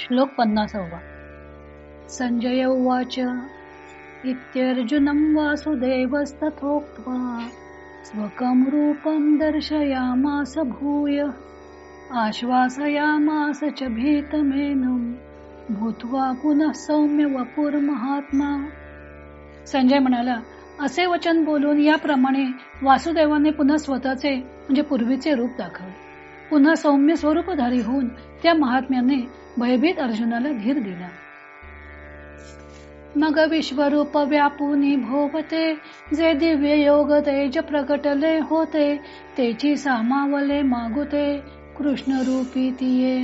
श्लोक पन्नासावा. संजय उवाच इत्यर्जुनं वासुदेवस्तथोक्त्वा स्वकं रूपं दर्शयामास भूय आश्वासयामास च भीतमेनं भूत्वा पुनः सौम्य वपुर महात्मा. संजय म्हणाला असे वचन बोलून याप्रमाणे वासुदेवाने पुन्हा स्वतःचे म्हणजे पूर्वीचे रूप दाखवले. पुन्हा सौम्य स्वरूपधारी होऊन त्या महात्म्याने भयभीत अर्जुनाला धीर दिला. मग विश्वरूप व्यापुनी भोवते जे दिव्य योग तेज प्रगटले होते तेची सामावले मागुते कृष्ण रूपी तिये.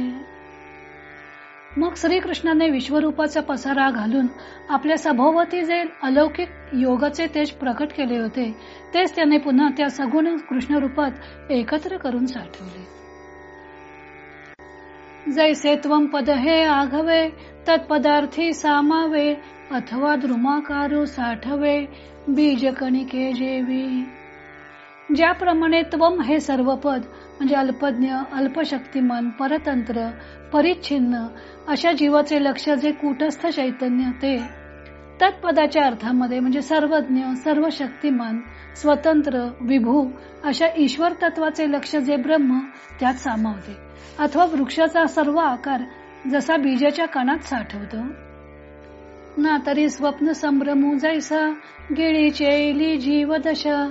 मग श्रीकृष्णाने विश्वरूपाचा पसारा घालून आपल्या सभोवती जे अलौकिक योगाचे तेज प्रकट केले होते तेच त्याने पुन्हा त्या सगुण कृष्ण रूपात एकत्र करून साठवले. जैसे त्वम पद हे आघवे तत्पदार्थी सामावे अथवा द्रुमाकारू साठवे बीज कणिके जेवी ज्याप्रमाणे त्वम हे सर्व पद म्हणजे अल्पज्ञ अल्पशक्तिमान परतंत्र परिच्छिन्न अशा जीवाचे लक्ष जे कुटस्थ चैतन्य ते. तत्पदाच्या अर्थामध्ये म्हणजे सर्वज्ञ सर्व शक्तिमान स्वतंत्र विभू अशा ईश्वर तत्वाचे लक्ष जे ब्रह्म त्यात सामावते. अथवा वृक्षाचा सर्व आकार जसा बीजाच्या कणात साठवतो. ना तरी स्वप्न संभ्रमू जैसा गिळी चेली जीवदशा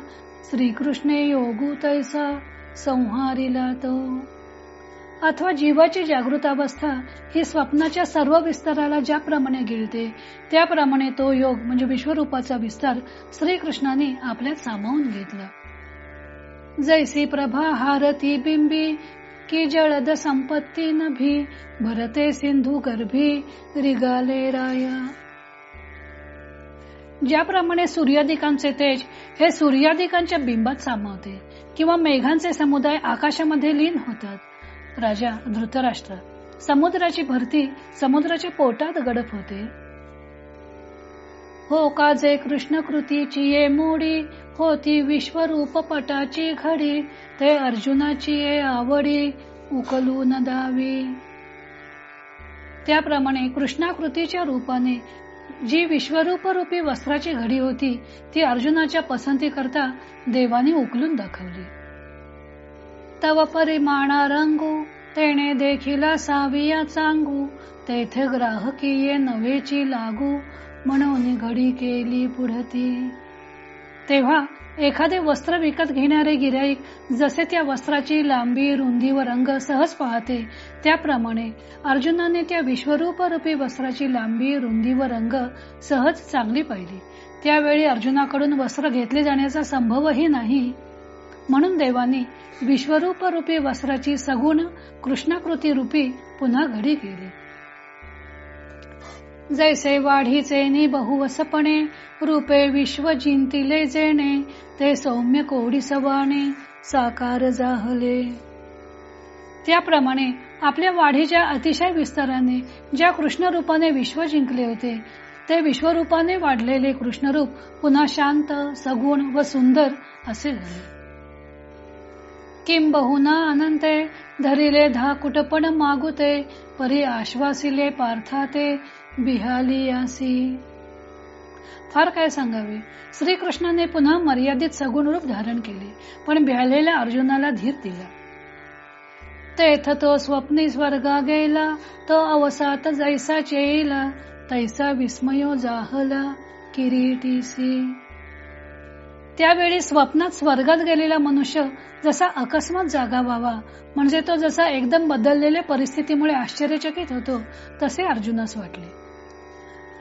श्रीकृष्णे योगू तैसा संहारिला तो अथवा जीवाची जागृतावस्था ही स्वप्नाच्या सर्व विस्ताराला ज्याप्रमाणे गिळते त्याप्रमाणे तो योग म्हणजे विश्वरूपाचा विस्तार श्रीकृष्णाने आपल्यात सामावून घेतला. जैसी प्रभा हारती बिंबी की जळद संपत्ती नभी भरते सिंधू गर्भी रिगाले राया. ज्याप्रमाणे सूर्यादिकांचे तेज हे सूर्यादिकांच्या बिंबात सामावते किंवा मेघांचे समुदाय आकाशामध्ये लीन होतात. राजा धृतराष्ट्र समुद्राची भरती समुद्राच्या पोटात गडप होते. हो का जे कृष्ण कृतीची ये मोडी होती विश्वरूप पटाची घडी ते अर्जुनाची ये आवडी उकलून दावी त्याप्रमाणे कृष्णाकृतीच्या रूपाने जी विश्वरूप रूपी वस्त्राची घडी होती ती अर्जुनाच्या पसंती करता देवाने उकलून दाखवली. तव परिमाणा रंगू तेने देखील साविया चांगू तेथे ग्राहकीये नवेची लागू म्हणून घडी केली पुढती. तेव्हा एखादे वस्त्र विकत घेणारे गिराईक जसे त्या वस्त्राची लांबी रुंदी व रंग सहज पाहते त्याप्रमाणे अर्जुनाने त्या विश्वरूप रूपी वस्त्राची लांबी रुंदी व रंग सहज चांगली पाहिली. त्यावेळी अर्जुनाकडून वस्त्र घेतले जाण्याचा संभवही नाही. म्हणून देवानी विश्वरूप रूपी वस्त्राची सगुण कृष्णाकृती रूपी पुन्हा घडी केली. जैसे वाढीचे नि बहुवसपणे रूपे विश्व जिंतिले जेणे ते सौम्य कोडी सवाने साकार जाहले। त्याप्रमाणे आपल्या वाढीच्या अतिशय विस्ताराने ज्या कृष्ण रूपाने विश्व जिंकले होते ते विश्वरूपाने वाढलेले कृष्णरूप पुन्हा शांत सगुण व सुंदर असे झाले. किंबहुना अनंते धरिले धा कुटपण मागुते परी आश्वासिले पार्थाते बिहालियासी फार काय सांगावे? श्रीकृष्णाने पुन्हा मर्यादित सगुण रूप धारण केले पण बिहालेल्या अर्जुनाला धीर दिला. तेथ तो स्वप्नी स्वर्गा गेला तो अवसात जैसा चेला तैसा विस्मयो जाहला किरीटीसी. त्यावेळी स्वप्नात स्वर्गात गेलेला मनुष्य जसा अकस्मात जागा व्हावा म्हणजे तो जसा एकदम बदललेल्या परिस्थितीमुळे आश्चर्यचकित होतो तसे अर्जुनास वाटले.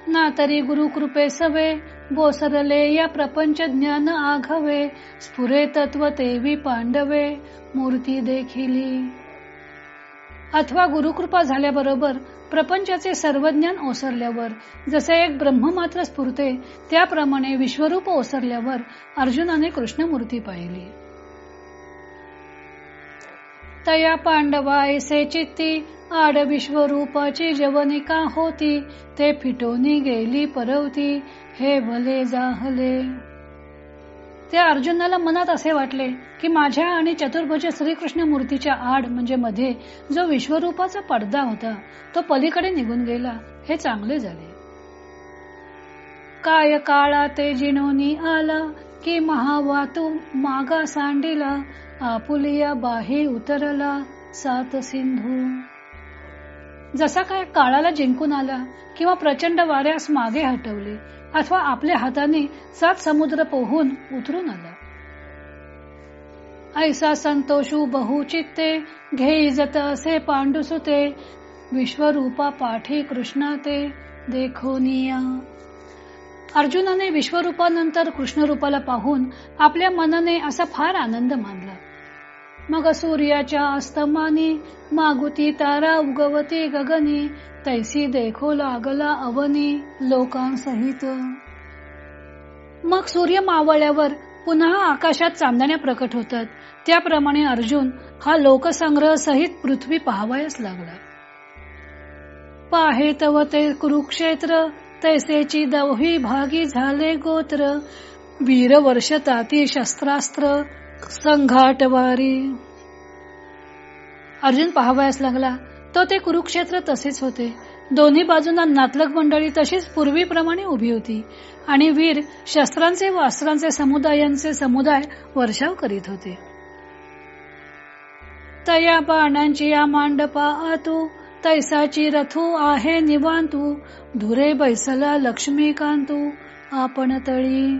ना तरी गुरु कृपे सवे बोसरले या प्रपंच ज्ञान आघवे स्फुरे तत्व तेवी पांडवे मूर्ती देखिली. अथवा गुरुकृपा झाल्याबरोबर प्रपंचाचे सर्व ज्ञान ओसरल्यावर जसे एक ब्रह्म मात्र स्फुरते त्याप्रमाणे विश्वरूप ओसरल्यावर अर्जुनाने कृष्णमूर्ती पाहिली. तया पांडवा ऐसे चित्ती आड विश्वरूपाची जवनिका होती ते फिटोनी गेली परवती हे भले जाहले. त्या अर्जुनाला मनात असे वाटले की माझ्या आणि चतुर्भुज श्रीकृष्ण मूर्तीच्या आड म्हणजे मध्ये जो विश्वरूपाचा पडदा होता तो पलीकडे निघून गेला हे चांगले झाले. काय काळा ते जिनोनी आला की महावातू मागा सांडिला आपुलिया बाही उतरला सात सिंधू. जसा काय काळाला जिंकून आला किंवा प्रचंड वाऱ्यास मागे हटवले अथवा आपल्या हाताने सात समुद्र पोहून उतरून आला. ऐसा संतोषू बहुचित्ते घेई जत असे पांडुसुते विश्वरूपा पाठी कृष्णा ते देखोनिया अर्जुनाने विश्वरूपानंतर कृष्ण रूपाला पाहून आपल्या मनाने असा फार आनंद मानला. मग सूर्याच्या अस्तमानी मागुती तारा उगवती गगनी तैसी देखो लागला अवनी लोकांसहित. मग सूर्य मावळ्यावर पुन्हा आकाशात चांदण्या प्रकट होतात. त्याप्रमाणे अर्जुन हा लोकसंग्रह सहित पृथ्वी पाहावयास लागला. पाहे तव ते कुरुक्षेत्र तैसेची दवही भागी झाले गोत्र. वीर वर्ष ताती शस्त्रास्त्र संघाटवारी. अर्जुन पाहावयास लागला. तो ते कुरुक्षेत्र तसेच होते. दोन्ही बाजूंना नातलक मंडळी तशीच पूर्वीप्रमाणे उभी होती. आणि वीर शस्त्रांचे व अस्त्रांचे समुदायांचे समुदाय वर्षाव करीत होते. तया बाणांची या मांडपा आतू तैसाची रथू आहे निवांतू धुरे बैसला लक्ष्मीकांतू आपण तळी.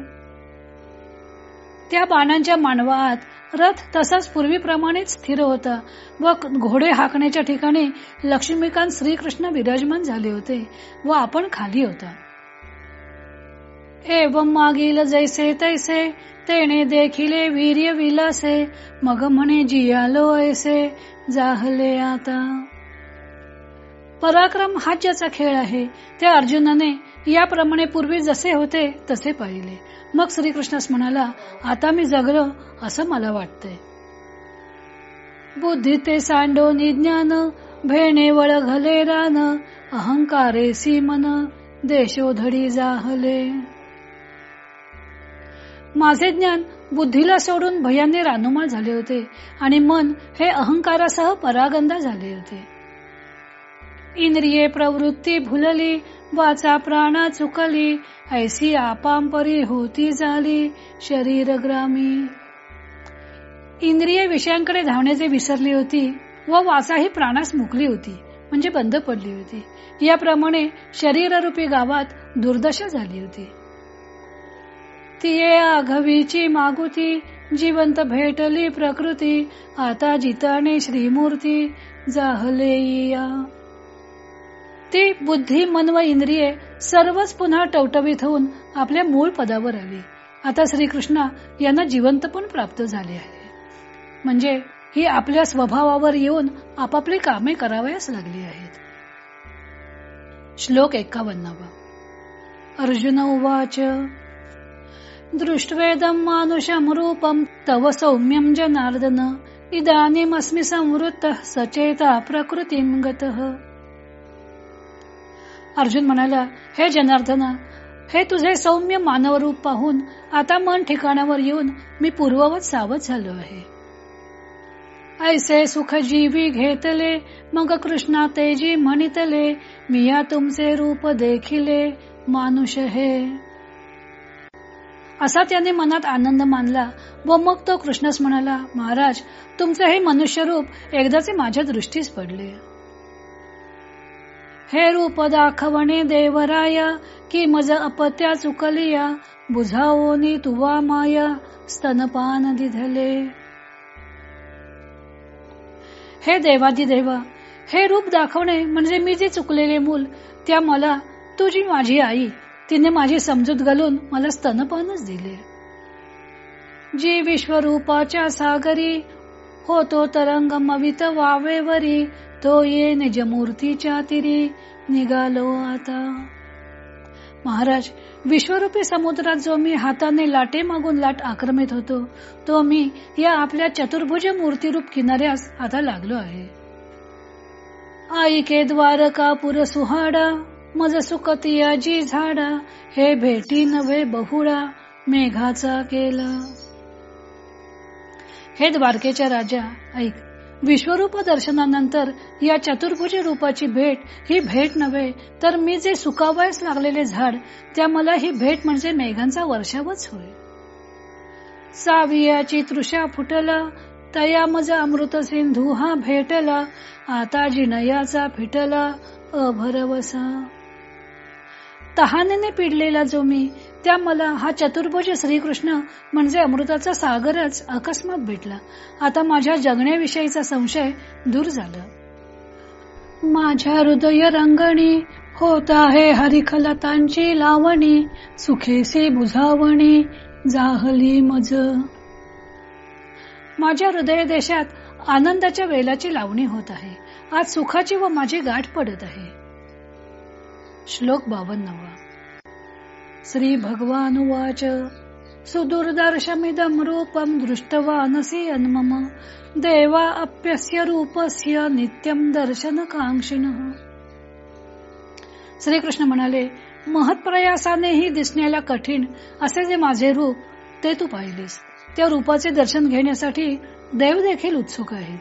त्या बाणांच्या मानवात रथ तसाच पूर्वीप्रमाणेच स्थिर होता व घोडे हाकण्याच्या ठिकाणी लक्ष्मीकांत श्रीकृष्ण विराजमान झाले होते व आपण खाली होता. एवं मागील जैसे तैसे तेने देखिले वीर्य विलासे मग म्हणे जियालो ऐसे जाहले आता. पराक्रम हा ज्याचा खेळ आहे त्या अर्जुनाने याप्रमाणे पूर्वी जसे होते तसे पाहिले. मग श्रीकृष्णस म्हणाला आता मी जगलो असं मला वाटतंय. बुद्धी ते सांडो ज्ञान भेणे वळघले रान अहंकारे सीमन देशोधडी जाहले. माझे ज्ञान बुद्धीला सोडून भयाने रानुमाळ झाले होते आणि मन हे अहंकारासह परागंदा झाले होते. इंद्रिये प्रवृत्ती भुलली वाचा प्राणा चुकली ऐसी आपांपरी होती झाली शरीर ग्रामी. इंद्रिय विषयांकडे धावण्याचे विसरली होती व वासाही प्राणास मुकली होती म्हणजे बंद पडली होती. याप्रमाणे शरीररूपी गावात दुर्दशा झाली होती. तिये आघवीची मागुती जिवंत भेटली प्रकृती आता जिताने श्रीमूर्ती जाहले या ती बुद्धी मन व इंद्रिये सर्वच पुन्हा टवटवीत होऊन आपल्या मूळ पदावर आली. आता श्रीकृष्ण यांना जिवंत पण प्राप्त झाले आहे. म्हणजे ही आपल्या स्वभावावर येऊन आपापली कामे करावयास लागली आहेत. श्लोक एकावन्नावा. अर्जुन उवाच दृष्ट्वेदम मानुषम रूपम तव सौम्यम जनार्दन इदानीमस्मि संवृत्त सचेता प्रकृतीम गतः। अर्जुन म्हणाला हे जनार्दना हे तुझे सौम्य मानवरूप पाहून आता मन ठिकाणावर येऊन मी पूर्ववत सावध झालो आहे. ऐसे सुख जीवी घेतले मग कृष्णा तेजी म्हणितले मिया तुमचे रूप देखिले मानुष हे. असा त्याने मनात आनंद मानला व मग तो कृष्णस म्हणाला महाराज तुमचे हे मनुष्य रूप एकदाचे माझ्या दृष्टीस पडले. हे रूप दाखवणे देवराया कि मज अपत्या चुकलिया बुझावोनी तुवा माया स्तनपान दिधले. हे देवादी देवा हे रूप दाखवणे म्हणजे मी जे चुकलेले मूल त्या मला तुझी माझी आई तिने माझी समजूत घालून मला स्तनपानच दिले. जी विश्वरूपाच्या सागरी होतो तरंग मवित वावेवरी तो ये निजमूर्तीच्या तिरी निघालो आता. महाराज विश्वरूपी समुद्रात जो मी हाताने लाटे मागून लाट आक्रमित होतो तो मी या आपल्या चतुर्भुज मूर्तीरूप किनाऱ्यास आता लागलो आहे. आईके द्वारकापुर सुहाडा मज सुकतिया जी झाडा हे भेटी नव्हे बहुळा मेघाचा केला. हे द्वारकेच्या राजा ऐक विश्वरूप दर्शनानंतर या चतुर्भुज रूपाची भेट ही भेट नव्हे तर मी जे सुकावयास लागलेले झाड त्या मला ही भेट म्हणजे मेघांचा वर्षावच होय. सावियाची तृषा फुटला तया मज अमृत सिंधू हा भेटला आता जिनयाचा फिटला अभरवसा. तहानेने पिडलेला जो मी त्या मला हा चतुर्भुज श्रीकृष्ण म्हणजे अमृताचा सागरच अकस्मात भेटला. आता माझ्या जगण्याविषयीचा संशय दूर झाला. माझ्या हृदय रंगणी होत आहे हरिखलतांची लावणी सुखेसी बुझावणी जाहली मज. माझ्या हृदय देशात आनंदाच्या वेलाची लावणी होत आहे. आज सुखाची व माझी गाठ पडत आहे. श्लोक बावन्नवा. श्री भगवान उवाच सुदुर्दर्शमिदम रूपम दृष्टवानसी अन्मम देवा अप्यस्य रूपस्य नित्यम दर्शन कांक्षिण श्रीकृष्ण म्हणाले महत्प्रयासानेही दिसण्याला कठीण असे जे माझे रूप ते तू पाहिलेस. त्या रूपाचे दर्शन घेण्यासाठी देव देखील उत्सुक आहेत.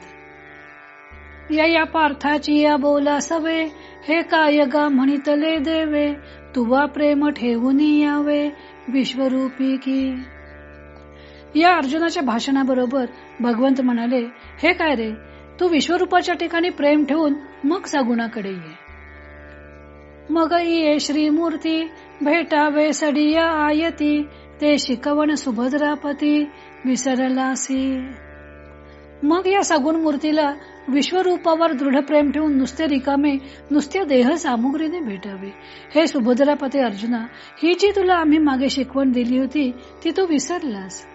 या या पार्थाची या बोला सवे. हे काय गा म्हणितले देवे. तुवा प्रेम ठेवून यावे. विश्वरूपी की. या अर्जुनाच्या भाषणाबरोबर भगवंत म्हणाले हे काय रे? तू विश्वरूपाच्या ठिकाणी प्रेम ठेवून मग सगुणाकडे ये. मग ये श्रीमूर्ती भेटावे सडिया आयती. ते शिकवण सुभद्रापती विसरलासी. मग या सगुण मूर्तीला विश्वरूपावर दृढ प्रेम ठेवून नुसते रिकामे नुसत्या देह सामुग्रीने भेटावे. हे सुभद्रापती अर्जुना ही जी तुला आम्ही मागे शिकवण दिली होती ती तू विसरलास.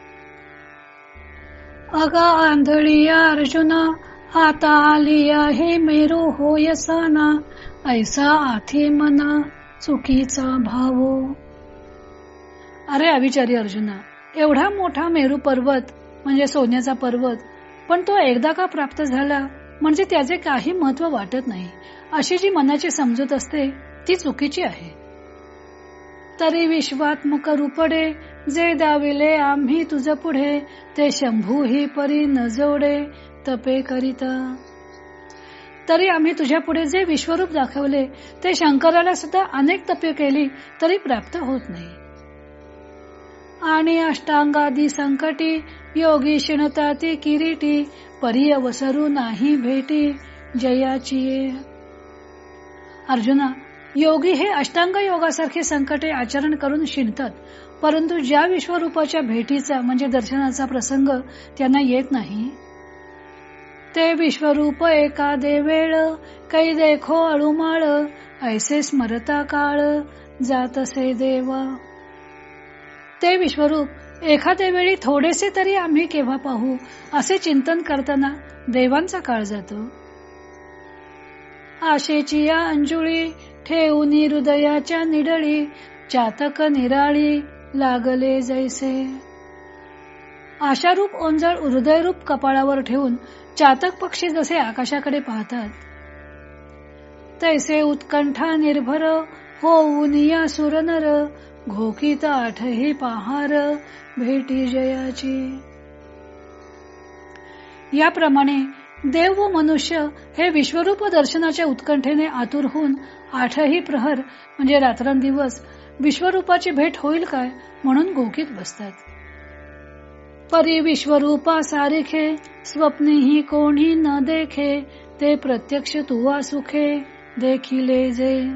अगा आंधळिया अर्जुना आता आलिया हे मेरू होयसाना ऐसा आथी मना चुकीचा भावो. अरे अविचारी अर्जुना एवढा मोठा मेरू पर्वत म्हणजे सोन्याचा पर्वत पण तो एकदा का प्राप्त झाला म्हणजे त्याचे काही महत्त्व वाटत नाही. अशी जी मनाची समजूत असते ती चुकीची आहे. तरी विश्वात्मक रूपडे जे दाविले आम्ही तुझ पुढे ते शंभू ही परी न जोडे तपे करिता. तरी आम्ही तुझ्या पुढे जे विश्वरूप दाखवले ते शंकराला सुद्धा अनेक तपे केली तरी प्राप्त होत नाही. आणि अष्टांगादी संकटी योगी शिणता ती किरीटी पर्यवसरू नाही भेटी जयाची अर्जुना योगी हे अष्टांग योगासारखे संकटे आचरण करून शिणतात परंतु ज्या विश्वरूपाच्या भेटीचा म्हणजे दर्शनाचा प्रसंग त्यांना येत नाही. ते विश्वरूप एका देवेळ कै देखो अळुमाळ ऐसे स्मरता काळ जातसे देव. ते विश्वरूप एखाद्या वेळी थोडेसे तरी आम्ही केव्हा पाहू असे चिंतन करताना देवांचा काळ जातो. आशेची या अंजुळी ठेवून हृदयाच्या निडळी चातक निराळी लागले जैसे. आशारूप ओंजळ हृदयरूप कपाळावर ठेवून चातक पक्षी जसे आकाशाकडे पाहतात तैसे उत्कंठा निर्भर होऊन या सुरनर घोकीत आठही पहार भेटी जयाची. याप्रमाणे देव व मनुष्य हे विश्वरूप दर्शनाच्या उत्कंठेने आतुर होऊन आठही प्रहर म्हणजे रात्रंदिवस विश्वरूपाची भेट होईल काय म्हणून गोकीत बसतात. परी विश्वरूपा सारिखे स्वप्नेही कोणी न देखे ते प्रत्यक्ष तुवा सुखे देखिले जे.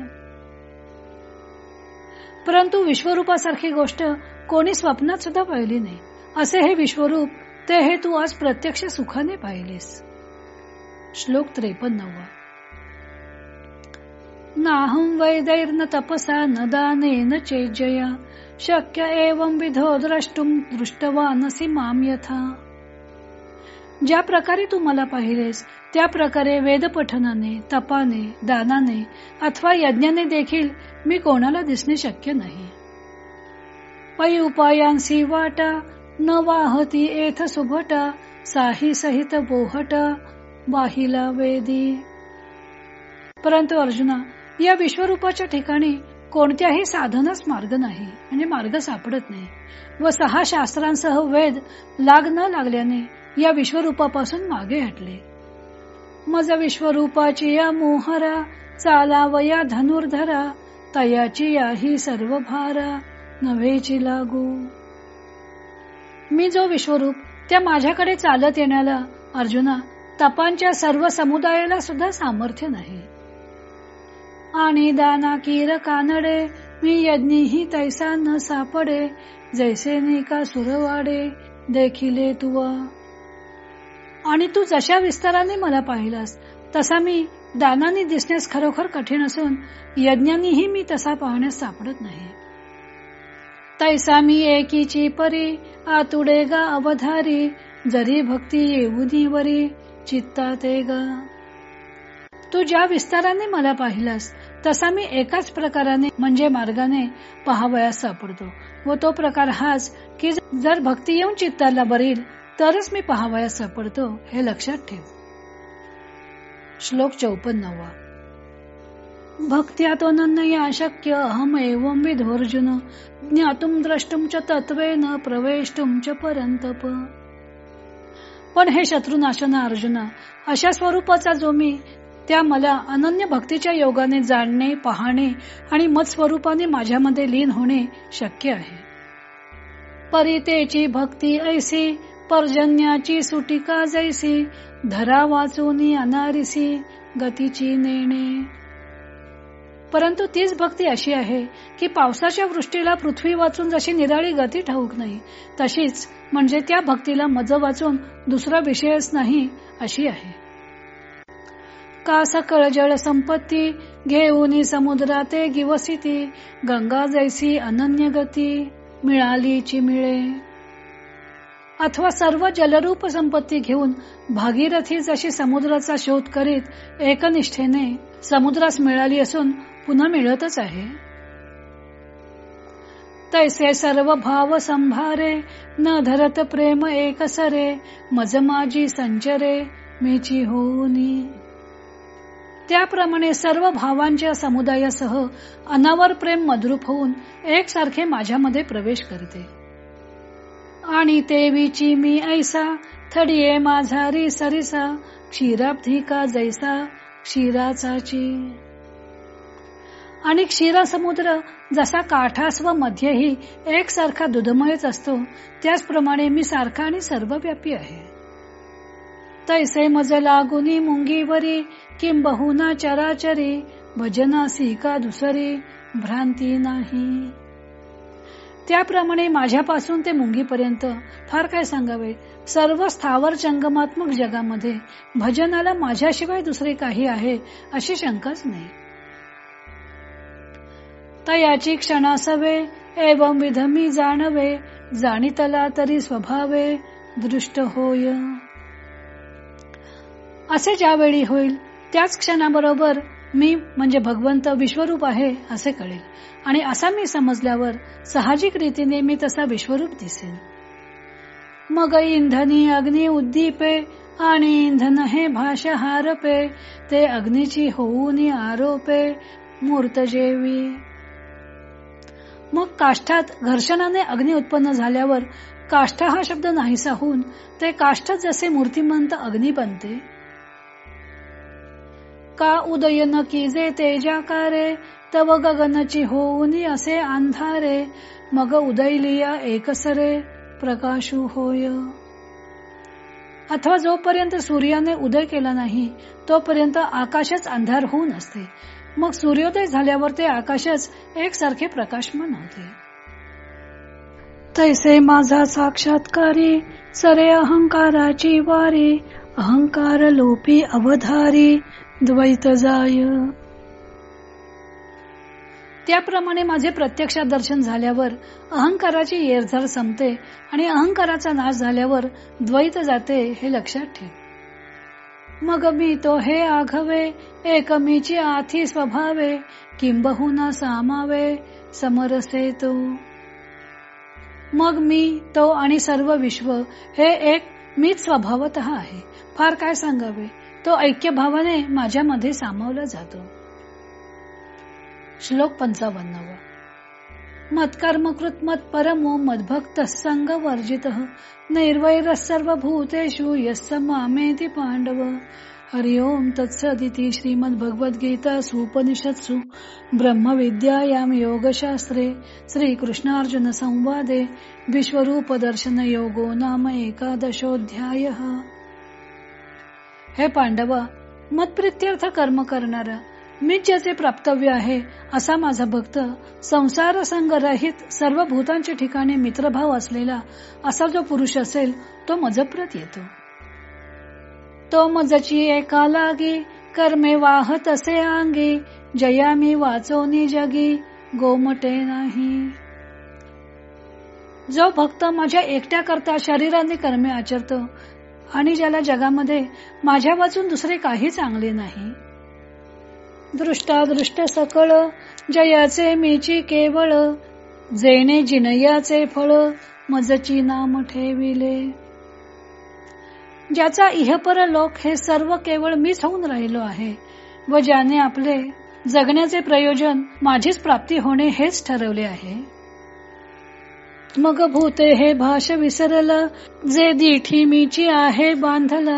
परंतु विश्वरूपासारखी गोष्ट कोणी स्वप्नात सुद्धा पाहिली नाही. असे हे विश्वरूप ते हे तू आज प्रत्यक्ष सुखाने पाहिलेस. श्लोक त्रेपन्नवा. नाहं वैदैर्न तपसा न दानेन चेजया शक्य एवं विधो द्रष्टुम दृष्टवानसी माम यथा। ज्या प्रकारे तू मला पाहिलेस त्या प्रकारे वेद पठनाने तपाने दानाने अथवा यज्ञाने देखील मी कोणाला दिसणे शक्य नाही. पै उपायांसी वाटा न वाहती एथ सुभटा साही सहित बोहट वाहिला वेदी. परंतु अर्जुना या विश्वरूपाच्या ठिकाणी कोणत्याही साधनच मार्ग नाही म्हणजे मार्ग सापडत नाही व सहा शास्त्रांसह वेद लाग न लागल्याने या विश्वरूपापासून मागे हटले. मज विश्वरूपाची या मोहरा चालावया धनुर्धरा तयाची या ही सर्व भारा नव्हेची लागू. मी जो विश्वरूप त्या माझ्याकडे चालत येण्याला अर्जुना तपांच्या सर्व समुदायाला सुद्धा सामर्थ्य नाही. आणि दाना कीर कानडे मी यज्ञही तैसा न सापडे जैसे निका सुरवाडे देखिले तुवा. आणि तू जशा विस्ताराने मला पाहिलास तसा मी दानाने दिसण्यास खरोखर कठीण असून यज्ञानीही मी तसा पाहण्यास सापडत नाही. तैसा मी एकीची परी आतुडे गा अवधारी जरी भक्ती येऊनी वरी चित्ता ते ग. तू ज्या विस्ताराने मला पाहिलास तसा मी एकाच प्रकाराने म्हणजे मार्गाने पहावयास सापडतो. व तो प्रकार हाच की जर भक्ती येऊन चित्ताला बरील तरच मी पहावयास सापडतो हे लक्षात ठेव. श्लोक चौपन्नवा. भक्त्यातोनन्या अशक्य अहम एवं विधोर्जुन ज्ञातुम द्रष्टुम च तत्वेन प्रवेष्टुम च परंतप. पण हे शत्रुनाशना अर्जुना अशा स्वरूपाचा जो मी त्या मला अनन्य भक्तीच्या योगाने जाणणे पाहणे आणि मत स्वरूपाने माझ्यामध्ये लीन होणे शक्य आहे. परितेची भक्ती ऐसी पर्जन्याची सुटिका जैसी? धरा वाचून अनारिसी गतीची नेणे. परंतु तीच भक्ती अशी आहे की पावसाच्या वृष्टीला पृथ्वी वाचून जशी निराळी गती ठाऊक नाही तशीच म्हणजे त्या भक्तीला मज वाचून दुसरा विषयच नाही अशी आहे. का सकळ जळ संपत्ती घेऊन समुद्राते गिवसिती गंगा जैसी अनन्य गती मिळालीची मिळे. अथवा सर्व जलरूप संपत्ती घेऊन भागीरथी जशी समुद्राचा शोध करीत एकनिष्ठेने समुद्रास मिळाली असून पुन्हा मिळतच आहे. तैसे सर्व भाव संभारे न धरत प्रेम एकसरे मज माझी संचरे मीची होनी त्याप्रमाणे सर्व भावांच्या समुदायासह अनावर प्रेम मद्रूप होऊन एकसारखे माझ्यामध्ये प्रवेश करते. आणि तेवीची मी ऐसा थडिये माझारी सरिसा क्षीराब्धिका जैसा क्षीराचाची. आणि क्षीरा समुद्र जसा काठास व मध्येही एकसारखा दुधमयच असतो त्याचप्रमाणे मी सारखा आणि सर्वव्यापी आहे. तैसे मज लागुनी मुंगीवरी किंबहुना चराचरी भजनासी का दुसरी भ्रांती नाही. त्याप्रमाणे माझ्यापासून ते मुंगीपर्यंत फार काय सांगावे? सर्व स्थावर जंगमात्मक जगामध्ये भजनाला माझ्याशिवाय दुसरे काही आहे अशी शंकाच नाही. तयाची क्षणासवे एवं विध मी जाणवे जाणीतला तरी स्वभावे दृष्ट होय. असे ज्यावेळी होईल त्याच क्षणाबरोबर मी म्हणजे भगवंत विश्वरूप आहे असे कळेल. आणि असा मी समजल्यावर साहजिक रीतीने मी तसा विश्वरूप दिसेल मग इंधनी अग्नी उद्दीपे आणि इंधन हे भाषा हारपे ते अग्नीची होऊन आरोपे मूर्त जेवी मग काष्ठात घर्षणाने अग्नी उत्पन्न झाल्यावर काष्ठ हा शब्द नाहीसा होऊन ते काष्ठ जसे मूर्तिमंत अग्नी बनते का उदयन की जे तेजाकारे? तव गगनची होऊन असे अंधारे. मग उदयलिया एकसरे प्रकाशू होय. अथवा जोपर्यंत सूर्याने उदय केला नाही तोपर्यंत आकाशच अंधार होऊन असते. मग सूर्योदय झाल्यावर ते आकाशच एकसारखे प्रकाशमान होते तैसे माझा साक्षात्कारी सरे अहंकाराची वारी अहंकार लोपी अवधारी द्वैत जाय त्याप्रमाणे माझे प्रत्यक्षात दर्शन झाल्यावर अहंकाराची येरझार संपते आणि अहंकाराचा नाश झाल्यावर द्वैत जाते हे लक्षात ठेव. मग मी तो हे आघवे एकमीची आथी स्वभावे किंबहुना सामावे समरसे तो मग मी तो आणि सर्व विश्व हे एक मीच स्वभावत आहे. फार काय सांगावे? तो ऐक्य भावाने माझ्यामध्ये सामावला जातो. श्लोक पंचावन्न मत्कर्मकृत मत परमो मद्भक्त संग वर्जित. नैर्वैर सर्व भूतेषु यस्य मामेति पांडव हरिओम तत्सदिति गीता सुपनिषत्सु ब्रह्मविद्यायां योगशास्त्रे श्रीकृष्णार्जुन संवादे विश्वरूप दर्शन योगो नाम एकादशोध्याय हे पांडवा मतप्रित्यर्थ कर्म करणार मी ज्याचे प्राप्तव्य आहे असा माझा भक्त संसार संग रहित सर्व भूतांच्या ठिकाणी मित्रभाव असलेला असा जो पुरुष असेल तो मजप्रत येतो. तो मजची एका लागी कर्मे वाहत असे अंगी जया मी वाचवणी जगी गोमटे नाही. जो भक्त माझ्या एकट्या करता शरीराने कर्मे आचरतो आणि ज्याला जगामध्ये माझ्या वाचून दुसरे काही चांगले नाही. दृष्टादृष्ट सकळ जयाचे मीची केवळ जेणे जिनयाचे फळ मजची नाम ठेविले. ज्याचा इहपर लोक हे सर्व केवळ मीच होऊन राहिलो आहे व ज्याने आपले जगण्याचे प्रयोजन माझीच प्राप्ती होणे हेच ठरवले आहे. मग भूते हे भाष विसरल. जे दिठी मीची आहे बांधल.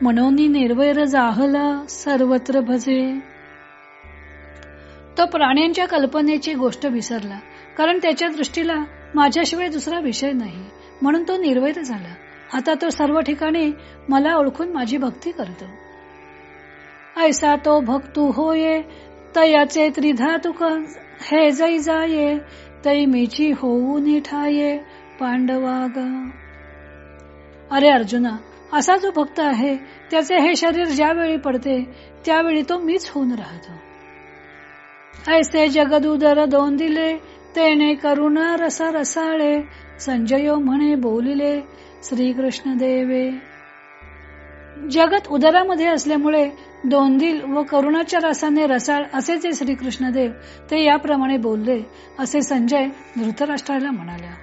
म्हणून निर्वैर जाहला सर्वत्र भजे. तो प्राण्यांच्या कल्पनेची गोष्ट विसरला. कारण त्याच्या दृष्टीला माझ्याशिवाय दुसरा विषय नाही. म्हणून तो निर्वैर झाला. आता तो सर्व ठिकाणी मला ओळखून माझी भक्ती करतो. ऐसा तो भक्तू होये तयाचे त्रिधा तुक हे जै जाये. तै मीची होऊ निठाये पांडवाग. अरे अर्जुना असा जो भक्त आहे त्याचे हे शरीर ज्यावेळी पडते त्यावेळी तो मीच होऊन राहतो. ऐसे जगदुदर दोन दिले तेने करुणा रसा रसाळे संजयो म्हणे बोलिले श्रीकृष्ण देवे. जगत उदरामध्ये असल्यामुळे दोंदिल व करुणाच्या रसाने रसाळ असे जे श्रीकृष्णदेव ते याप्रमाणे बोलले असे संजय धृतराष्ट्राला म्हणाल्या.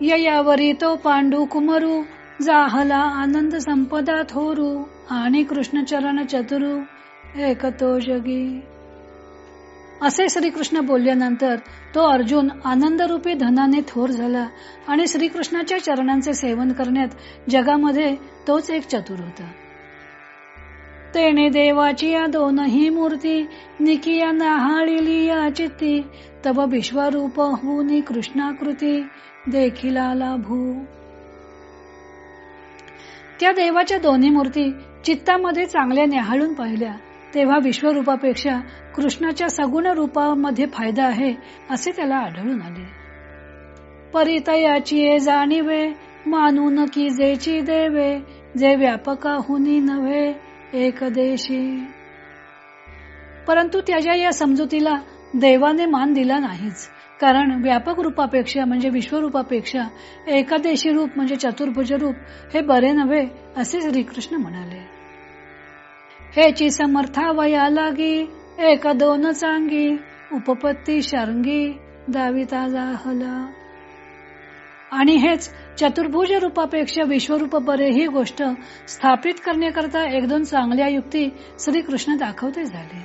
ययावरी तो पांडू कुमरू जाहला आनंद संपदा थोरू आणि कृष्णचरण चतुरू एकतो जगी असे श्रीकृष्ण बोलल्यानंतर तो अर्जुन आनंदरूपी धनाने थोर झाला आणि श्रीकृष्णाच्या चरणांचे सेवन करण्यात जगामध्ये तोच एक चतुर होता. तेने देवाची या दोनही मूर्ती निकिया नाहाळिली या चित्ती तब विश्वरूप हुनी कृष्णाकृती देखील लाभू त्या देवाच्या दोन्ही मूर्ती चित्तामध्ये चांगल्या निहाळून पाहिल्या. तेव्हा विश्वरूपापेक्षा कृष्णाच्या सगुण रूपामध्ये फायदा आहे असे त्याला आढळून आले. परितयाची जाणीवे मानून की जेची देवे जे व्यापका हुनी नव्हे एक देशी. परंतु त्याच्या या समजुतीला देवाने मान दिला नाहीच कारण व्यापक रूपापेक्षा म्हणजे विश्वरूपापेक्षा एकादेशी रूप म्हणजे चतुर्भुज रूप हे बरे नव्हे असे श्रीकृष्ण म्हणाले. हेची समर्था वया लागी एक दोन चांगी उपपत्ती शार्ंगी दाविता जाहला आणि हेच चतुर्भुज रूपापेक्षा विश्वरूप बरे ही गोष्ट स्थापित करण्याकरता एक दोन चांगल्या युक्ती श्रीकृष्ण दाखवते झाले.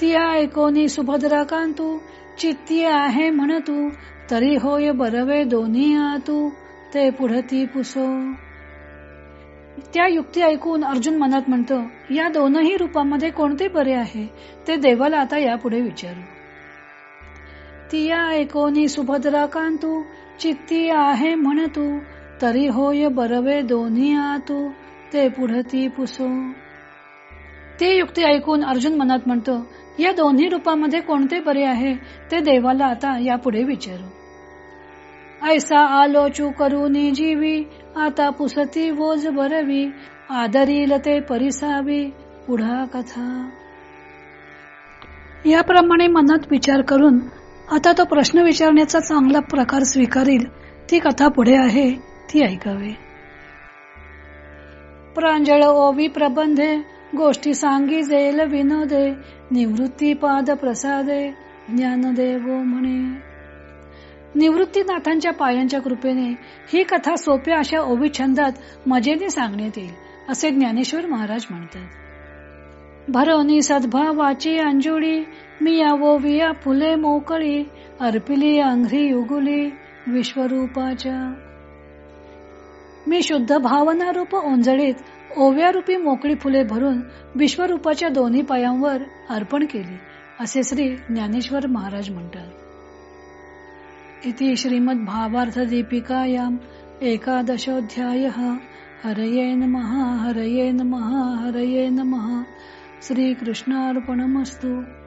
ती ऐकोनी सुभद्रा कांतू चित्ती आहे म्हण तू तरी होय बरवे दोन्ही आतू ते पुढती पुसो. त्या युक्ती ऐकून अर्जुन मनात म्हणतो या दोनही रूपामध्ये कोणते बरे आहे? ते देवाला आता यापुढे विचारू. तिया ऐकोनी सुभद्रा कांतू? चित्ती आहे म्हण तू? तरी होय बरवे दोन्ही आतू? ते पुढती पुसो. ती युक्ती ऐकून अर्जुन मनात म्हणतो या दोन्ही रूपामध्ये कोणते बरे आहे? ते देवाला आता यापुढे विचारू. ऐसा आलोचू करूनी जीवी आता पुसती वोज बरवी आदरील ते परिसावी पुढा कथा. याप्रमाणे मनात विचार करून आता तो प्रश्न विचारण्याचा चांगला प्रकार स्वीकारील ती कथा पुढे आहे ती ऐकावे. प्रांजळ ओवी प्रबंधे गोष्टी सांगी जेल विनोदे निवृत्ती पाद प्रसादे ज्ञानदेव म्हणे. निवृत्तीनाथांच्या पायांच्या कृपेने ही कथा सोप्या अशा ओबी छंदात मजेने सांगण्यात येईल असे ज्ञानेश्वर महाराज म्हणतात. भरवणी सद्भावाची अंजुळी मी यावो विया फुले मोकळी अर्पिली अंघ्री युगुली विश्वरूपाच्या. मी शुद्ध भावना रूप ओंजळीत ओव्या रूपी मोकळी फुले भरून विश्वरूपाच्या दोन्ही पायांवर अर्पण केली असे श्री ज्ञानेश्वर महाराज म्हणतात. इति श्रीमद भावार्थ दीपिकायाम एकादशोध्याय हरये नमः हरये नमः हरये नमः। श्रीकृष्णार्पणमस्तु।